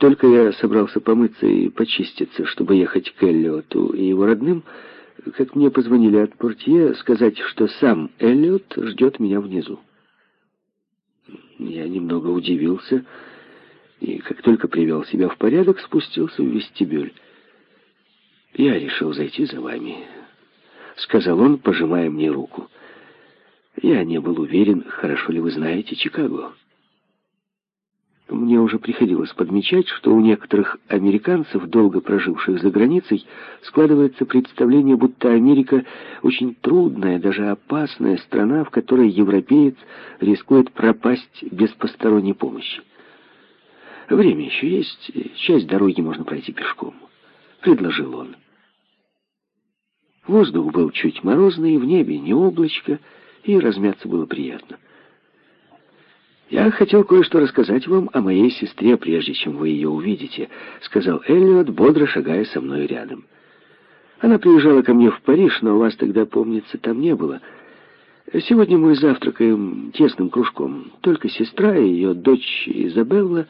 Только я собрался помыться и почиститься, чтобы ехать к Эллиоту и его родным, как мне позвонили от портье сказать, что сам Эллиот ждет меня внизу. Я немного удивился и, как только привел себя в порядок, спустился в вестибюль. «Я решил зайти за вами», — сказал он, пожимая мне руку. «Я не был уверен, хорошо ли вы знаете Чикаго». Мне уже приходилось подмечать, что у некоторых американцев, долго проживших за границей, складывается представление, будто Америка очень трудная, даже опасная страна, в которой европеец рискует пропасть без посторонней помощи. Время еще есть, часть дороги можно пройти пешком, предложил он. Воздух был чуть морозный, в небе не облачко, и размяться было приятно. «Я хотел кое-что рассказать вам о моей сестре, прежде чем вы ее увидите», — сказал Эллиот, бодро шагая со мной рядом. «Она приезжала ко мне в Париж, но вас тогда, помнится, там не было. Сегодня мы завтракаем тесным кружком. Только сестра, ее дочь Изабелла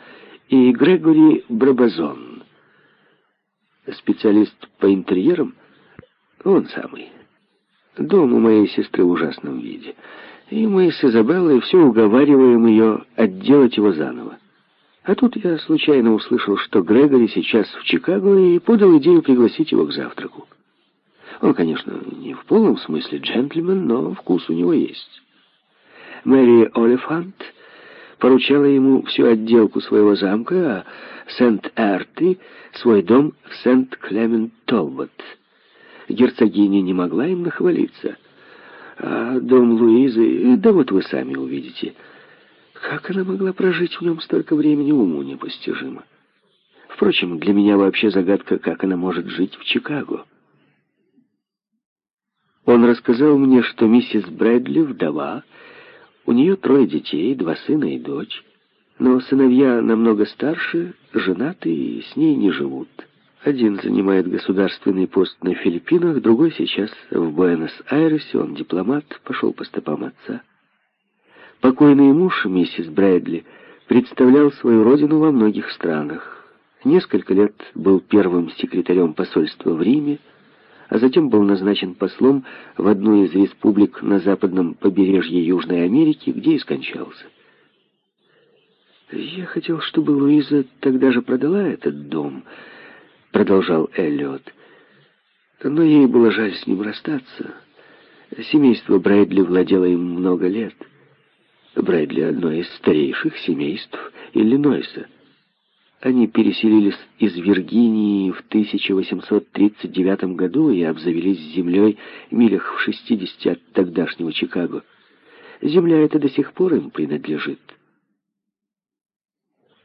и Грегори Брабазон. Специалист по интерьерам? Он самый. Дом у моей сестры в ужасном виде». И мы с Изабеллой все уговариваем ее отделать его заново. А тут я случайно услышал, что Грегори сейчас в Чикаго и подал идею пригласить его к завтраку. Он, конечно, не в полном смысле джентльмен, но вкус у него есть. Мэри Олефант поручала ему всю отделку своего замка, а Сент-Эрти — свой дом в Сент-Клемент-Толбот. Герцогиня не могла им нахвалиться — а дом Луизы, да вот вы сами увидите. Как она могла прожить в нем столько времени, уму непостижимо. Впрочем, для меня вообще загадка, как она может жить в Чикаго. Он рассказал мне, что миссис Брэдли вдова, у нее трое детей, два сына и дочь, но сыновья намного старше, женаты и с ней не живут. Один занимает государственный пост на Филиппинах, другой сейчас в Буэнос-Айресе, он дипломат, пошел по стопам отца. Покойный муж, миссис Брэдли, представлял свою родину во многих странах. Несколько лет был первым секретарем посольства в Риме, а затем был назначен послом в одну из республик на западном побережье Южной Америки, где и скончался. Я хотел, чтобы Луиза тогда же продала этот дом — продолжал Эллиот. Но ей было жаль с ним расстаться. Семейство Брайдли владело им много лет. Брайдли — одно из старейших семейств Иллинойса. Они переселились из Виргинии в 1839 году и обзавелись землей милях в 60 от тогдашнего Чикаго. Земля эта до сих пор им принадлежит.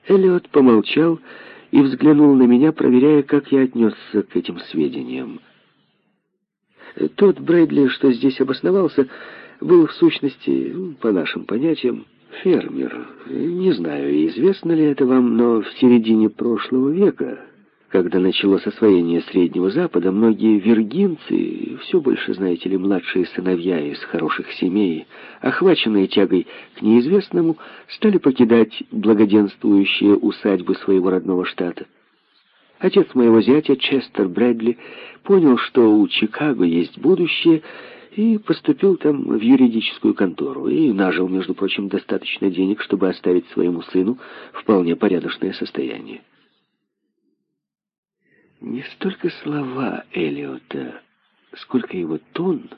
Эллиот помолчал и взглянул на меня, проверяя, как я отнесся к этим сведениям. Тот Брэдли, что здесь обосновался, был в сущности, по нашим понятиям, фермер. Не знаю, известно ли это вам, но в середине прошлого века когда началось освоение Среднего Запада, многие виргинцы, все больше, знаете ли, младшие сыновья из хороших семей, охваченные тягой к неизвестному, стали покидать благоденствующие усадьбы своего родного штата. Отец моего зятя, Честер Брэдли, понял, что у Чикаго есть будущее, и поступил там в юридическую контору, и нажил, между прочим, достаточно денег, чтобы оставить своему сыну вполне порядочное состояние. Не столько слова Элиота, сколько его тон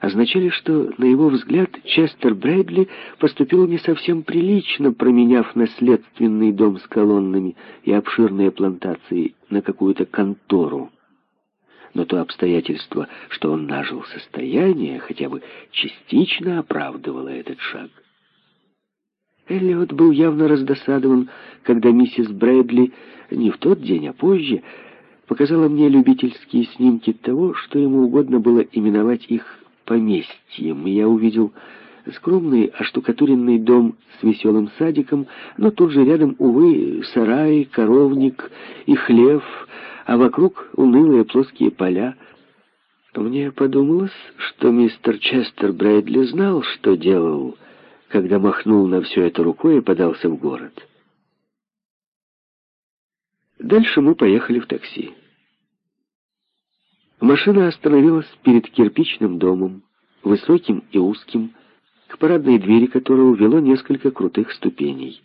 означали, что, на его взгляд, Честер Брэдли поступил не совсем прилично, променяв наследственный дом с колоннами и обширные плантации на какую-то контору. Но то обстоятельство, что он нажил состояние, хотя бы частично оправдывало этот шаг. Эллиот был явно раздосадован, когда миссис Брэдли не в тот день, а позже показала мне любительские снимки того, что ему угодно было именовать их поместьем. Я увидел скромный оштукатуренный дом с веселым садиком, но тут же рядом, увы, сарай, коровник и хлев, а вокруг унылые плоские поля. Мне подумалось, что мистер Честер Брэдли знал, что делал, когда махнул на все это рукой и подался в город. Дальше мы поехали в такси. Машина остановилась перед кирпичным домом, высоким и узким, к парадной двери которого вело несколько крутых ступеней.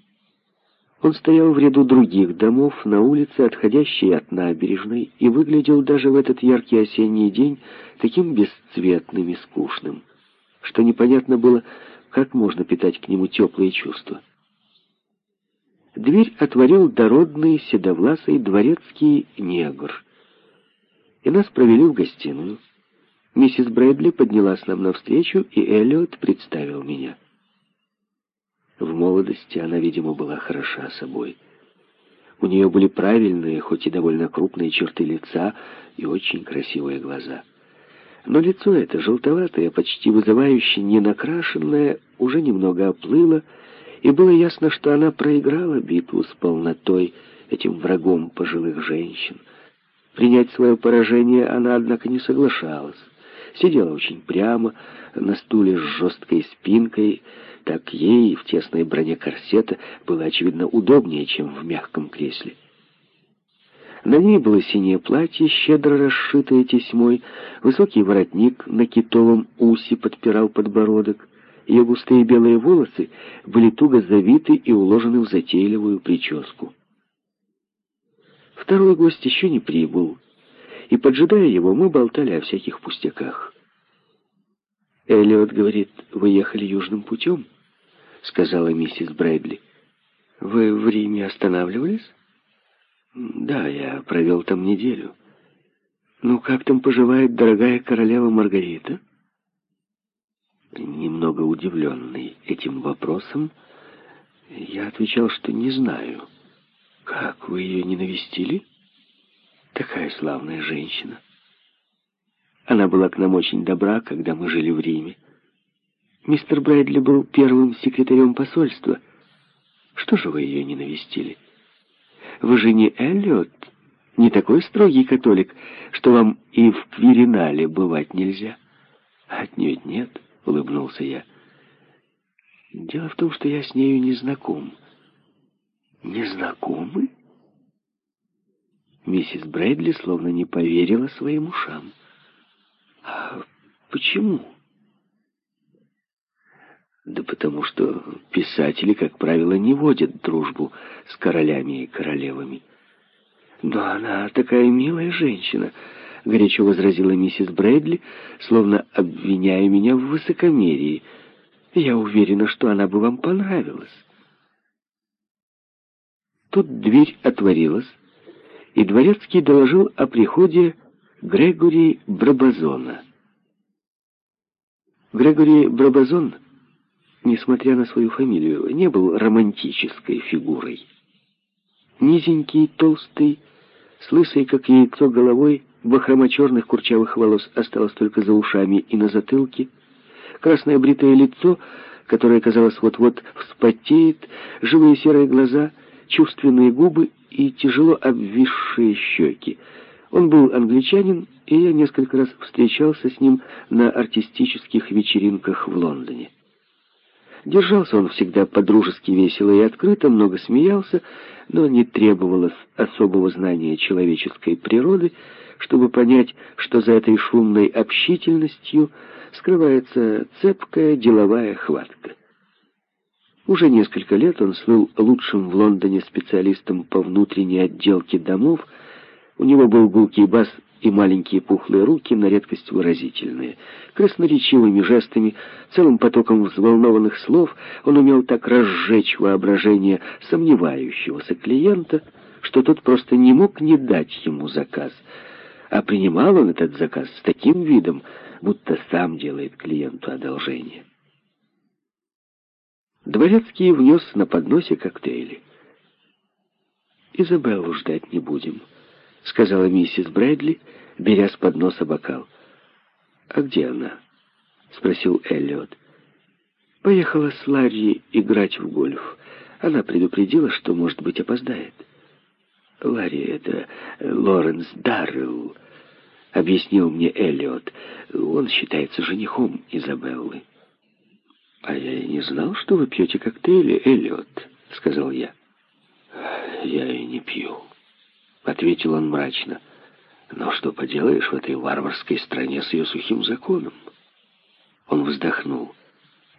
Он стоял в ряду других домов на улице, отходящей от набережной, и выглядел даже в этот яркий осенний день таким бесцветным и скучным, что непонятно было, как можно питать к нему теплые чувства. Дверь отворил дородный, седовласый дворецкий негр, и нас провели в гостиную. Миссис Брэдли поднялась нам навстречу, и Эллиот представил меня. В молодости она, видимо, была хороша собой. У нее были правильные, хоть и довольно крупные черты лица и очень красивые глаза. Но лицо это, желтоватое, почти вызывающе ненакрашенное, уже немного оплыло, и было ясно, что она проиграла битву с полнотой, этим врагом пожилых женщин. Принять свое поражение она, однако, не соглашалась сидела очень прямо, на стуле с жесткой спинкой, так ей в тесной броне корсета было, очевидно, удобнее, чем в мягком кресле. На ней было синее платье, щедро расшитое тесьмой, высокий воротник на китовом усе подпирал подбородок. Ее густые белые волосы были туго завиты и уложены в затейливую прическу. Второй гость еще не прибыл, и, поджидая его, мы болтали о всяких пустяках. «Эллиот говорит, вы ехали южным путем?» — сказала миссис Брэдли. «Вы в Риме останавливались?» «Да, я провел там неделю». «Ну, как там поживает дорогая королева Маргарита?» Немного удивленный этим вопросом, я отвечал, что не знаю. «Как, вы ее не навестили?» Такая славная женщина. Она была к нам очень добра, когда мы жили в Риме. Мистер Брэдли был первым секретарем посольства. Что же вы ее не навестили? Вы же не Эллиот, не такой строгий католик, что вам и в Квиринале бывать нельзя. Отнюдь нет, улыбнулся я. Дело в том, что я с нею не знаком. Не знакомы? Миссис Брэдли словно не поверила своим ушам. «А почему?» «Да потому что писатели, как правило, не водят дружбу с королями и королевами». «Но она такая милая женщина», — горячо возразила миссис Брэдли, словно обвиняя меня в высокомерии. «Я уверена, что она бы вам понравилась». Тут дверь отворилась, и Дворецкий доложил о приходе Грегори Брабазона. Грегори Брабазон, несмотря на свою фамилию, не был романтической фигурой. Низенький, толстый, с лысой, как яйцо, головой, бахрома черных курчавых волос осталось только за ушами и на затылке, красное бритое лицо, которое, казалось, вот-вот вспотеет, живые серые глаза, чувственные губы и тяжело обвисшие щеки. Он был англичанин, и я несколько раз встречался с ним на артистических вечеринках в Лондоне. Держался он всегда подружески весело и открыто, много смеялся, но не требовалось особого знания человеческой природы, чтобы понять, что за этой шумной общительностью скрывается цепкая деловая хватка. Уже несколько лет он слыл лучшим в Лондоне специалистом по внутренней отделке домов. У него был гулкий бас и маленькие пухлые руки, на редкость выразительные. Красноречивыми жестами, целым потоком взволнованных слов он умел так разжечь воображение сомневающегося клиента, что тот просто не мог не дать ему заказ. А принимал он этот заказ с таким видом, будто сам делает клиенту одолжение. Дворецкий внес на подносе коктейли. «Изабеллу ждать не будем», — сказала миссис Брэдли, беря с подноса бокал. «А где она?» — спросил Эллиот. «Поехала с Ларри играть в гольф. Она предупредила, что, может быть, опоздает». «Ларри — это Лоренс Даррелл», — объяснил мне Эллиот. «Он считается женихом Изабеллы». «А я и не знал, что вы пьете коктейли, Эллиот», — сказал я. «Я и не пью», — ответил он мрачно. Но что поделаешь в этой варварской стране с ее сухим законом? Он вздохнул.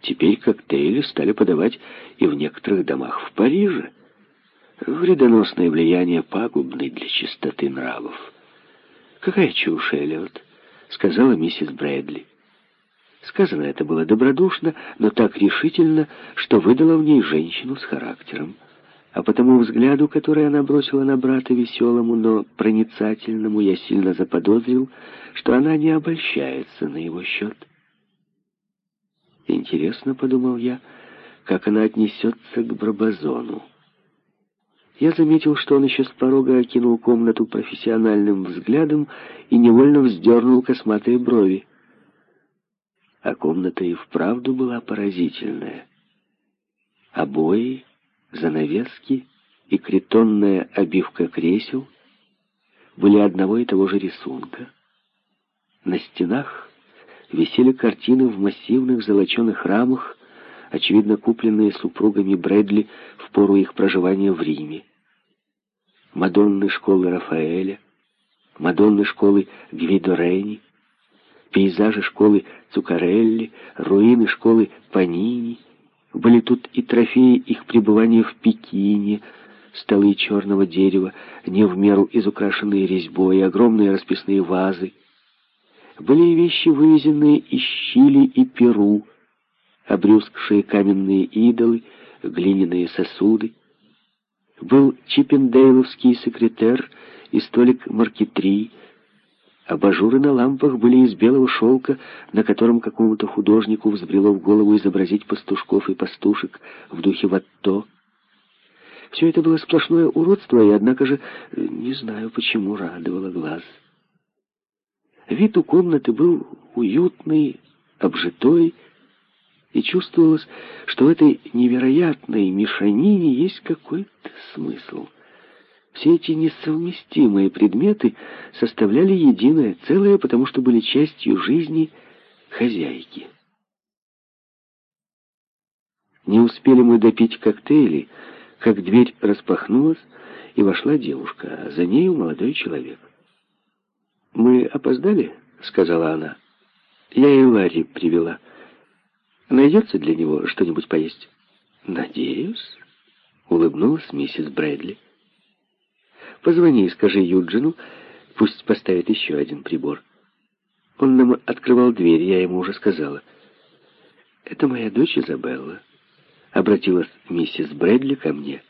Теперь коктейли стали подавать и в некоторых домах в Париже. Вредоносное влияние пагубное для чистоты нравов. «Какая чушь, Эллиот», — сказала миссис Брэдли. Сказано это было добродушно, но так решительно, что выдало в ней женщину с характером. А по тому взгляду, который она бросила на брата веселому, но проницательному, я сильно заподозрил, что она не обольщается на его счет. Интересно, подумал я, как она отнесется к Брабазону. Я заметил, что он еще с порога окинул комнату профессиональным взглядом и невольно вздернул косматые брови. А комната и вправду была поразительная. Обои, занавески и критонная обивка кресел были одного и того же рисунка. На стенах висели картины в массивных золоченых рамах, очевидно купленные супругами Брэдли в пору их проживания в Риме. Мадонны школы Рафаэля, Мадонны школы Гвидо Рейни, пейзажи школы Цукарелли, руины школы Панини. Были тут и трофеи их пребывания в Пекине, столы черного дерева, не в меру изукрашенные резьбой, огромные расписные вазы, были и вещи, вывезенные из Чили и Перу, обрюзгшие каменные идолы, глиняные сосуды. Был чиппендейловский секретер и столик маркетри. Абажуры на лампах были из белого шелка, на котором какому-то художнику взбрело в голову изобразить пастушков и пастушек в духе Ватто. Все это было сплошное уродство, и, однако же, не знаю, почему радовало глаз. Вид у комнаты был уютный, обжитой, и чувствовалось, что в этой невероятной мешанине есть какой-то смысл. Все эти несовместимые предметы составляли единое целое, потому что были частью жизни хозяйки. Не успели мы допить коктейли, как дверь распахнулась, и вошла девушка, а за нею молодой человек. «Мы опоздали?» — сказала она. «Я и Ларри привела. Найдется для него что-нибудь поесть?» «Надеюсь», — улыбнулась миссис Брэдли. «Позвони и скажи Юджину, пусть поставит еще один прибор. Он нам открывал дверь, я ему уже сказала». «Это моя дочь Изабелла», — обратилась миссис Брэдли ко мне.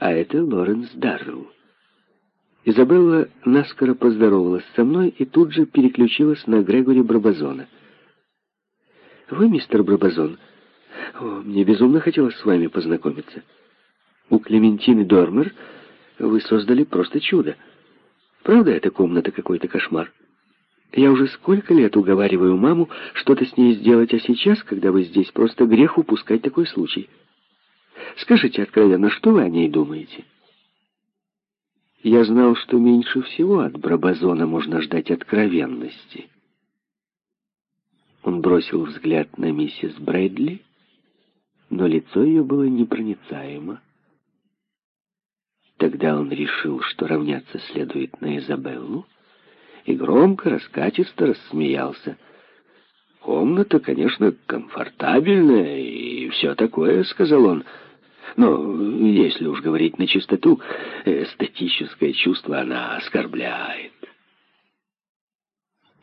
«А это Лоренс Даррелл». Изабелла наскоро поздоровалась со мной и тут же переключилась на Грегори Брабазона. «Вы, мистер Брабазон? Мне безумно хотелось с вами познакомиться. У Клементины Дормер вы создали просто чудо. Правда, эта комната какой-то кошмар? Я уже сколько лет уговариваю маму что-то с ней сделать, а сейчас, когда вы здесь, просто грех упускать такой случай. Скажите откровенно, что вы о ней думаете?» Я знал, что меньше всего от Брабазона можно ждать откровенности. Он бросил взгляд на миссис Брэдли, но лицо ее было непроницаемо. Тогда он решил, что равняться следует на Изабеллу, и громко, раскатисто рассмеялся. «Комната, конечно, комфортабельная и все такое», — сказал он, — но, если уж говорить на чистоту, эстетическое чувство она оскорбляет.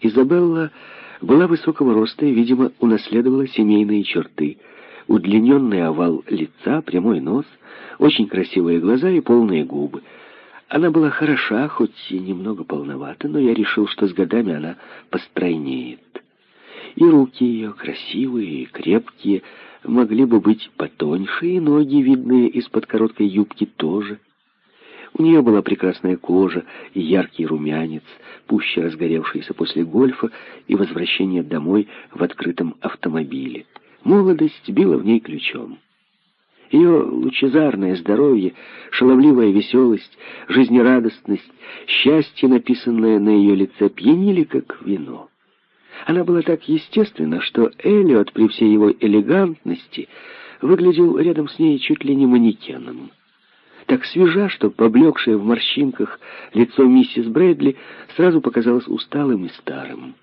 Изабелла была высокого роста и, видимо, унаследовала семейные черты. Удлиненный овал лица, прямой нос, очень красивые глаза и полные губы. Она была хороша, хоть и немного полновата, но я решил, что с годами она постройнеет. И руки ее красивые и крепкие, могли бы быть потоньше, и ноги, видные из-под короткой юбки, тоже. У нее была прекрасная кожа и яркий румянец, пуще разгоревшийся после гольфа и возвращения домой в открытом автомобиле. Молодость била в ней ключом. Ее лучезарное здоровье, шаловливая веселость, жизнерадостность, счастье, написанное на ее лице, пьянили, как вино. Она была так естественна, что Эллиот при всей его элегантности выглядел рядом с ней чуть ли не манекеном. так свежа, что поблекшее в морщинках лицо миссис Брэдли сразу показалось усталым и старым.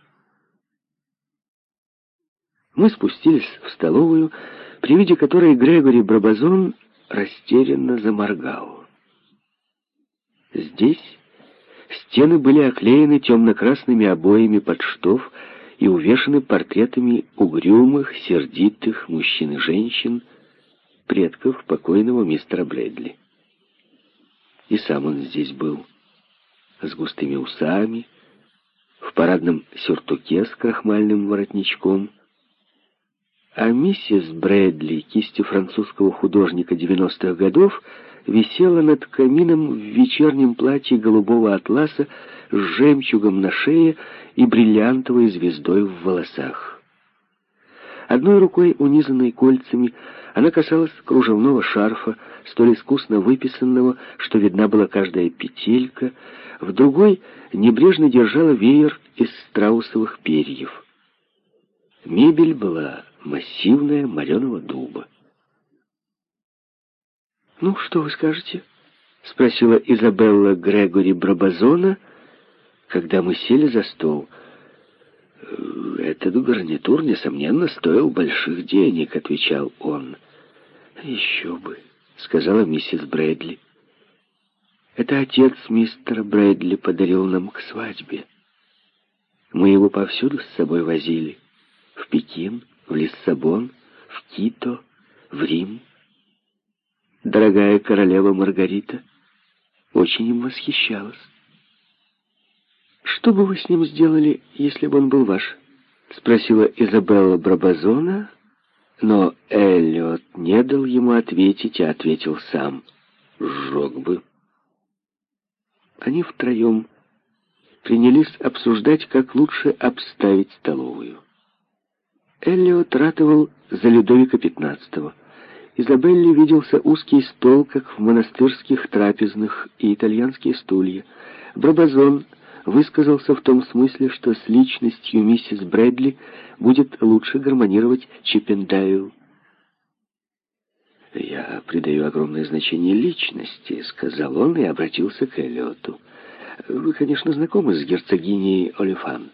Мы спустились в столовую, при виде которой Грегори Брабазон растерянно заморгал. Здесь стены были оклеены темно-красными обоями под штоф и увешаны портретами угрюмых, сердитых мужчин и женщин, предков покойного мистера Брэдли. И сам он здесь был, с густыми усами, в парадном сюртуке с крахмальным воротничком, а миссис Брэдли, кистью французского художника 90-х годов, висела над камином в вечернем платье голубого атласа с жемчугом на шее и бриллиантовой звездой в волосах. Одной рукой, унизанной кольцами, она касалась кружевного шарфа, столь искусно выписанного, что видна была каждая петелька, в другой небрежно держала веер из страусовых перьев. Мебель была массивная, мореного дуба. «Ну, что вы скажете?» — спросила Изабелла Грегори Брабазона, когда мы сели за стол — «Этот гарнитур, несомненно, стоил больших денег», — отвечал он. «Еще бы», — сказала миссис Брэдли. «Это отец мистера Брэдли подарил нам к свадьбе. Мы его повсюду с собой возили. В Пекин, в Лиссабон, в Кито, в Рим. Дорогая королева Маргарита очень им восхищалась». «Что бы вы с ним сделали, если бы он был ваш?» — спросила Изабелла Брабазона, но Эллиот не дал ему ответить, а ответил сам. «Сжег бы». Они втроем принялись обсуждать, как лучше обставить столовую. Эллиот ратовал за Людовика XV. Изабелле виделся узкий стол, как в монастырских трапезных, и итальянские стулья. Брабазон высказался в том смысле, что с личностью миссис Брэдли будет лучше гармонировать Чиппендайл. «Я придаю огромное значение личности», — сказал он и обратился к Эллиоту. «Вы, конечно, знакомы с герцогиней Олефант.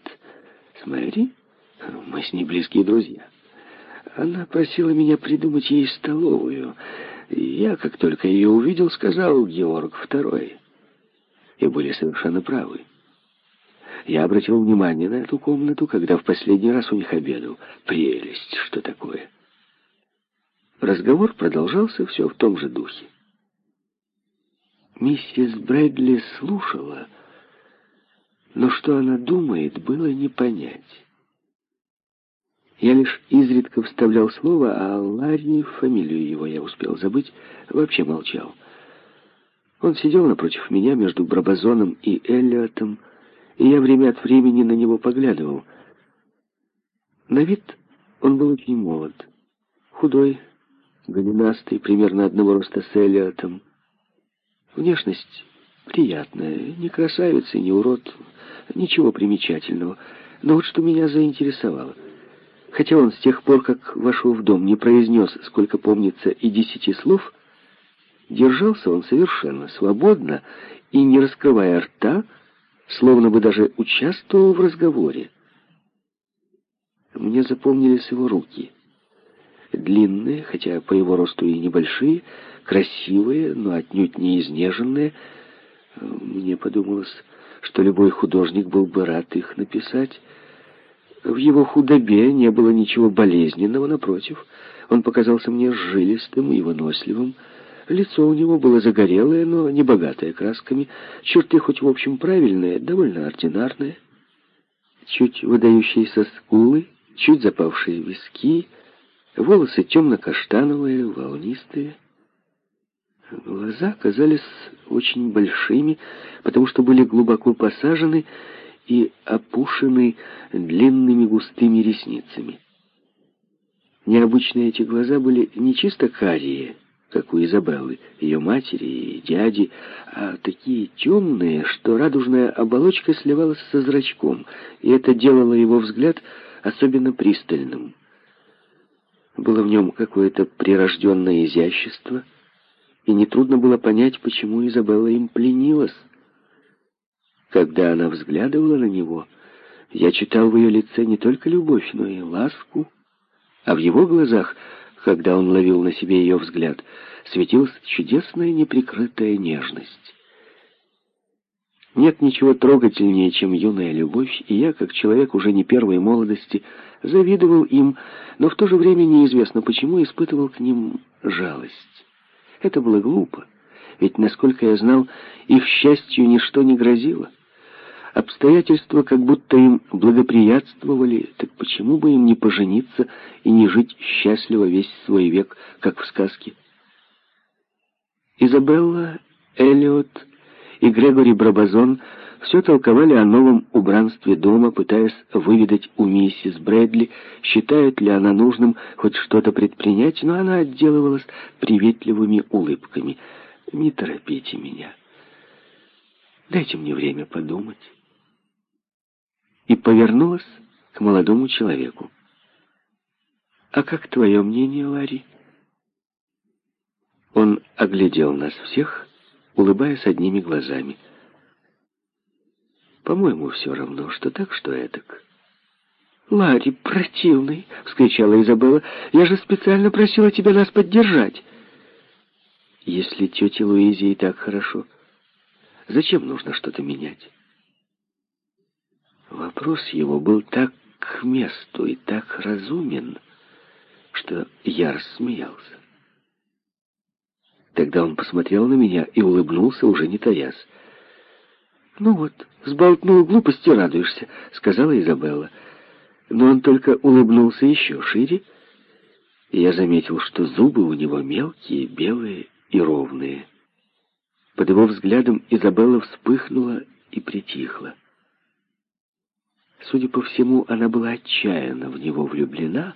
С Мэри? Мы с ней близкие друзья. Она просила меня придумать ей столовую. Я, как только ее увидел, сказал Георг II. И были совершенно правы. Я обратил внимание на эту комнату, когда в последний раз у них обедал. Прелесть, что такое. Разговор продолжался все в том же духе. Миссис Брэдли слушала, но что она думает, было не понять. Я лишь изредка вставлял слово, а Ларри, фамилию его я успел забыть, вообще молчал. Он сидел напротив меня между Брабазоном и Эллиотом, и я время от времени на него поглядывал. На вид он был очень молод, худой, голенастый, примерно одного роста с Элиотом. Внешность приятная, не красавица, не урод, ничего примечательного. Но вот что меня заинтересовало. Хотя он с тех пор, как вошел в дом, не произнес, сколько помнится, и десяти слов, держался он совершенно свободно и, не раскрывая рта, словно бы даже участвовал в разговоре. Мне запомнились его руки. Длинные, хотя по его росту и небольшие, красивые, но отнюдь не изнеженные. Мне подумалось, что любой художник был бы рад их написать. В его худобе не было ничего болезненного, напротив. Он показался мне жилистым и выносливым, Лицо у него было загорелое, но не богатое красками. Черты хоть в общем правильные, довольно ординарные. Чуть выдающиеся скулы, чуть запавшие виски, волосы темно-каштановые, волнистые. Глаза казались очень большими, потому что были глубоко посажены и опушены длинными густыми ресницами. Необычные эти глаза были не чисто карие, как у Изабеллы, ее матери и дяди, а такие темные, что радужная оболочка сливалась со зрачком, и это делало его взгляд особенно пристальным. Было в нем какое-то прирожденное изящество и нетрудно было понять, почему Изабелла им пленилась. Когда она взглядывала на него, я читал в ее лице не только любовь, но и ласку, а в его глазах, когда он ловил на себе ее взгляд, светилась чудесная неприкрытая нежность. Нет ничего трогательнее, чем юная любовь, и я, как человек уже не первой молодости, завидовал им, но в то же время неизвестно почему испытывал к ним жалость. Это было глупо, ведь, насколько я знал, их счастью ничто не грозило. Обстоятельства как будто им благоприятствовали, так почему бы им не пожениться и не жить счастливо весь свой век, как в сказке? Изабелла, Эллиот и Грегори Брабазон все толковали о новом убранстве дома, пытаясь выведать у миссис Брэдли, считает ли она нужным хоть что-то предпринять, но она отделывалась приветливыми улыбками. «Не торопите меня. Дайте мне время подумать» и повернулась к молодому человеку. «А как твое мнение, Ларри?» Он оглядел нас всех, улыбаясь одними глазами. «По-моему, все равно, что так, что этак». «Ларри, противный!» — вскричала Изабелла. «Я же специально просила тебя нас поддержать!» «Если тете Луизе и так хорошо, зачем нужно что-то менять?» Вопрос его был так к месту и так разумен, что я рассмеялся. Тогда он посмотрел на меня и улыбнулся, уже не таясь. «Ну вот, сболтнул глупости, радуешься», — сказала Изабелла. Но он только улыбнулся еще шире, и я заметил, что зубы у него мелкие, белые и ровные. Под его взглядом Изабелла вспыхнула и притихла. Судя по всему, она была отчаянно в него влюблена,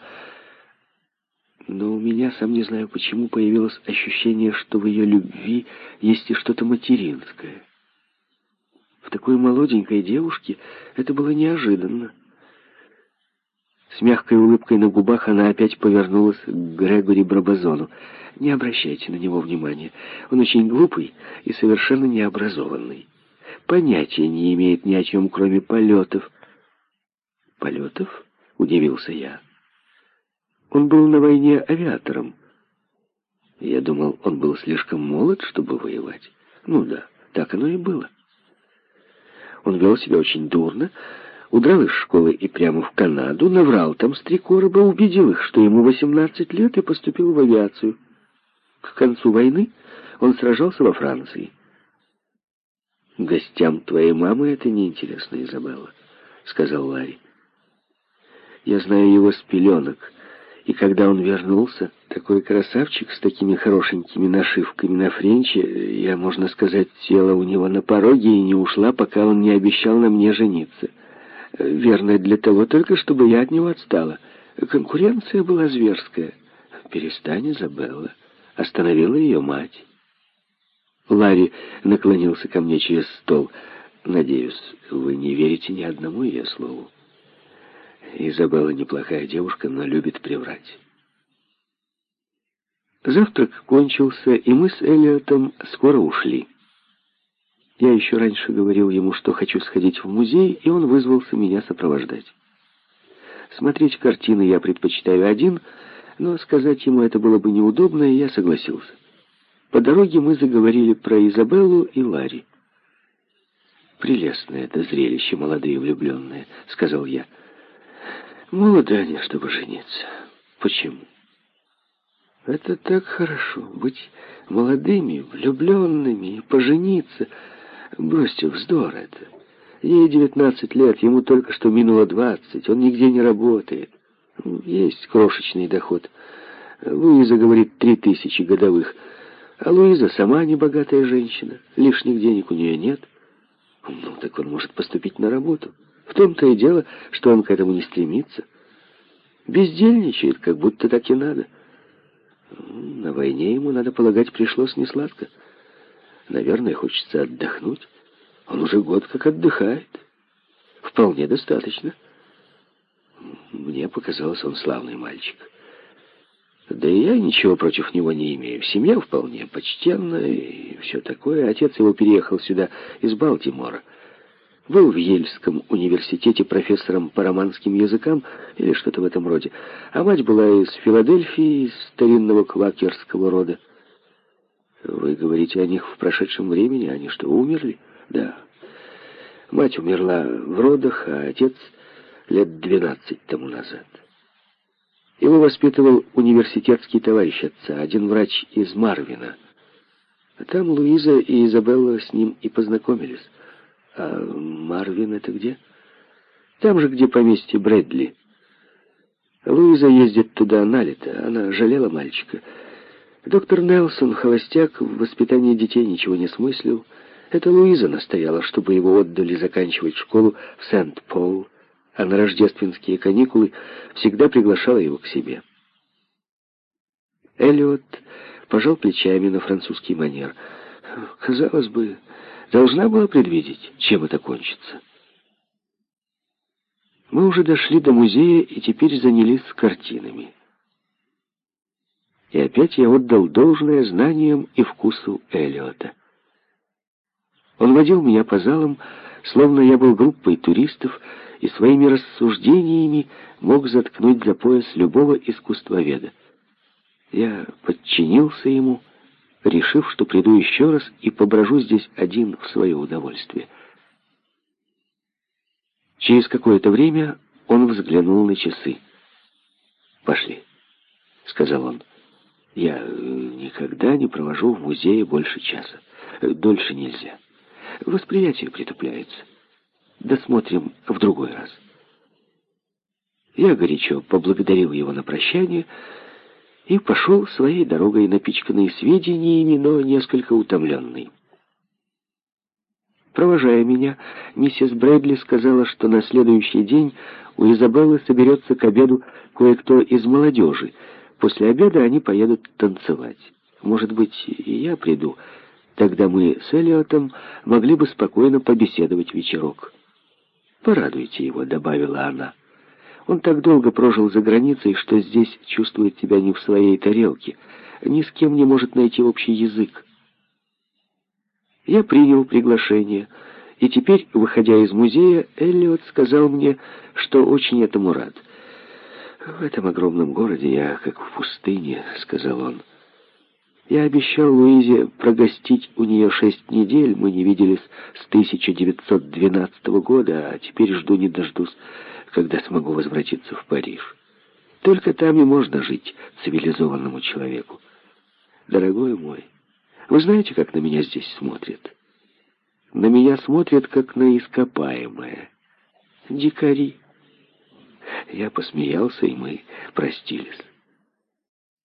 но у меня, сам не знаю почему, появилось ощущение, что в ее любви есть и что-то материнское. В такой молоденькой девушке это было неожиданно. С мягкой улыбкой на губах она опять повернулась к Грегори Брабазону. «Не обращайте на него внимания. Он очень глупый и совершенно необразованный. Понятия не имеет ни о чем, кроме полетов полетов?» — удивился я. «Он был на войне авиатором. Я думал, он был слишком молод, чтобы воевать. Ну да, так оно и было. Он вел себя очень дурно, удрал из школы и прямо в Канаду, наврал там с три короба, убедил их, что ему 18 лет и поступил в авиацию. К концу войны он сражался во Франции. «Гостям твоей мамы это неинтересно, Изабелла», — сказал Ларри. Я знаю его с пеленок. И когда он вернулся, такой красавчик с такими хорошенькими нашивками на френче, я, можно сказать, села у него на пороге и не ушла, пока он не обещал на мне жениться. Верно, для того только, чтобы я от него отстала. Конкуренция была зверская. Перестань, Изабелла. Остановила ее мать. Ларри наклонился ко мне через стол. Надеюсь, вы не верите ни одному ее слову. Изабелла неплохая девушка, но любит приврать. Завтрак кончился, и мы с Эллиотом скоро ушли. Я еще раньше говорил ему, что хочу сходить в музей, и он вызвался меня сопровождать. Смотреть картины я предпочитаю один, но сказать ему это было бы неудобно, и я согласился. По дороге мы заговорили про Изабеллу и Ларри. «Прелестное это зрелище, молодые влюбленные», — сказал я. Молоды они, чтобы жениться. Почему? Это так хорошо, быть молодыми, влюбленными и пожениться. Бросьте вздор это. Ей девятнадцать лет, ему только что минуло двадцать, он нигде не работает. Есть крошечный доход. Луиза говорит три тысячи годовых, а Луиза сама небогатая женщина, лишних денег у нее нет. Ну, так он может поступить на работу. В том-то и дело, что он к этому не стремится. Бездельничает, как будто так и надо. На войне ему, надо полагать, пришлось несладко. Наверное, хочется отдохнуть. Он уже год как отдыхает. Вполне достаточно. Мне показалось, он славный мальчик. Да и я ничего против него не имею. Семья вполне почтенная и все такое. Отец его переехал сюда из Балтимора. Был в Ельском университете профессором по романским языкам или что-то в этом роде. А мать была из Филадельфии, из старинного квакерского рода. Вы говорите о них в прошедшем времени, они что, умерли? Да. Мать умерла в родах, а отец лет двенадцать тому назад. Его воспитывал университетский товарищ отца, один врач из Марвина. А там Луиза и Изабелла с ним и познакомились. А Марвин это где? Там же, где поместье Брэдли. Луиза ездит туда на лето. Она жалела мальчика. Доктор Нелсон, холостяк, в воспитании детей ничего не смыслил. Это Луиза настояла, чтобы его отдали заканчивать школу в Сент-Пол а на рождественские каникулы всегда приглашала его к себе. Эллиот пожал плечами на французский манер. Казалось бы, должна была предвидеть, чем это кончится. Мы уже дошли до музея и теперь занялись картинами. И опять я отдал должное знаниям и вкусу Эллиота. Он водил меня по залам, словно я был группой туристов, и своими рассуждениями мог заткнуть за пояс любого искусствоведа. Я подчинился ему, решив, что приду еще раз и поброжу здесь один в свое удовольствие. Через какое-то время он взглянул на часы. «Пошли», — сказал он. «Я никогда не провожу в музее больше часа. Дольше нельзя. Восприятие притупляется» досмотрим в другой раз. Я горячо поблагодарил его на прощание и пошел своей дорогой, напичканной сведениями, но несколько утомленный. Провожая меня, миссис Брэдли сказала, что на следующий день у Изабеллы соберется к обеду кое-кто из молодежи. После обеда они поедут танцевать. Может быть, и я приду. Тогда мы с Элиотом могли бы спокойно побеседовать вечерок. «Порадуйте его», — добавила она. «Он так долго прожил за границей, что здесь чувствует себя не в своей тарелке, ни с кем не может найти общий язык». Я принял приглашение, и теперь, выходя из музея, Эллиот сказал мне, что очень этому рад. «В этом огромном городе я как в пустыне», — сказал он. Я обещал Луизе прогостить у нее шесть недель. Мы не виделись с 1912 года, а теперь жду не дождусь, когда смогу возвратиться в Париж. Только там и можно жить цивилизованному человеку. Дорогой мой, вы знаете, как на меня здесь смотрят? На меня смотрят, как на ископаемое. Дикари. Я посмеялся, и мы простились.